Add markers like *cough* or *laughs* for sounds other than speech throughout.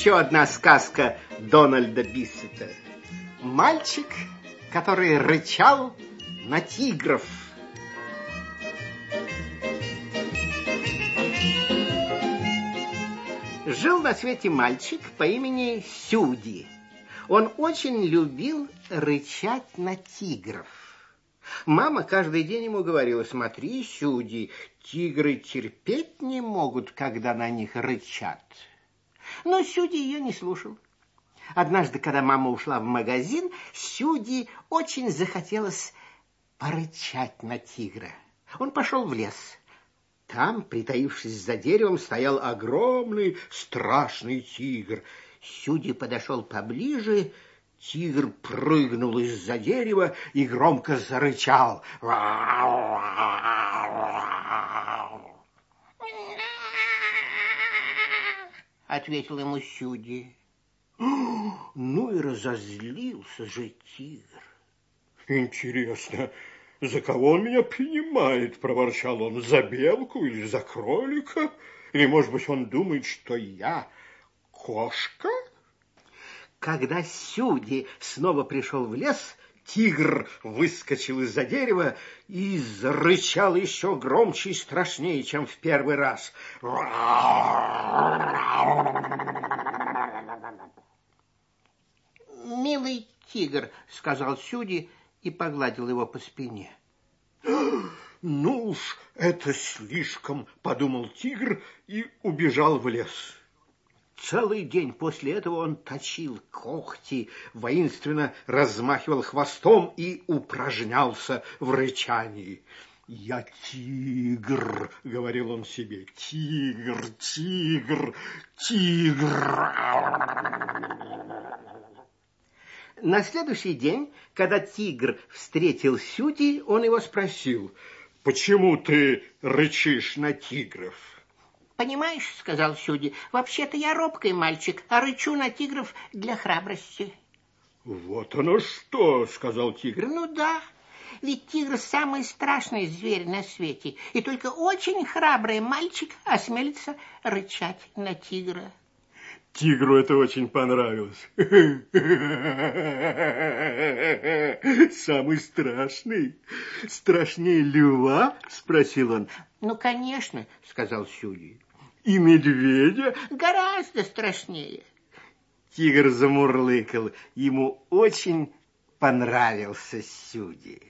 еще одна сказка Дональда Биссета. Мальчик, который рычал на тигров. Жил на свете мальчик по имени Сюди. Он очень любил рычать на тигров. Мама каждый день ему говорила, смотри, Сюди, тигры терпеть не могут, когда на них рычат. Но Сюди ее не слушал. Однажды, когда мама ушла в магазин, Сюди очень захотелось порычать на тигра. Он пошел в лес. Там, притаившись за деревом, стоял огромный страшный тигр. Сюди подошел поближе Тигр прыгнул из-за дерева и громко зарычал. Ответил ему Сюди. Ну и разозлился же тигр. Интересно, за кого он меня принимает, проворчал он, за белку или за кролика? Или, может быть, он думает, что я кошка? Когда Сюди снова пришел в лес, тигр выскочил из-за дерева и зарычал еще громче и страшнее, чем в первый раз. «Милый тигр», — сказал Сюди и погладил его по спине. «Ну уж, это слишком», — подумал тигр и убежал в лес. Целый день после этого он точил когти, воинственно размахивал хвостом и упражнялся в рычании. «Я тигр», — говорил он себе, — «тигр, тигр, тигр». На следующий день, когда тигр встретил Сюди, он его спросил, «Почему ты рычишь на тигров?» Понимаешь, сказал Сюди, вообще-то я робкий мальчик, а рычу на тигров для храбрости. Вот оно что, сказал тигр. Ну да, ведь тигр самый страшный зверь на свете, и только очень храбрый мальчик осмелится рычать на тигра. Тигру это очень понравилось. *laughs* Самый страшный? Страшнее льва? Спросил он. Ну, конечно, сказал Сюди и медведя гораздо страшнее. Тигр замурлыкал. Ему очень понравился Сюди.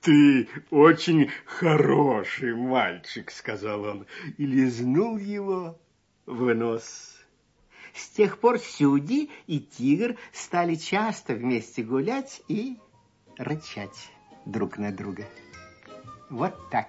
«Ты очень хороший мальчик», — сказал он, и лизнул его в нос. С тех пор Сюди и Тигр стали часто вместе гулять и рычать друг на друга. Вот так.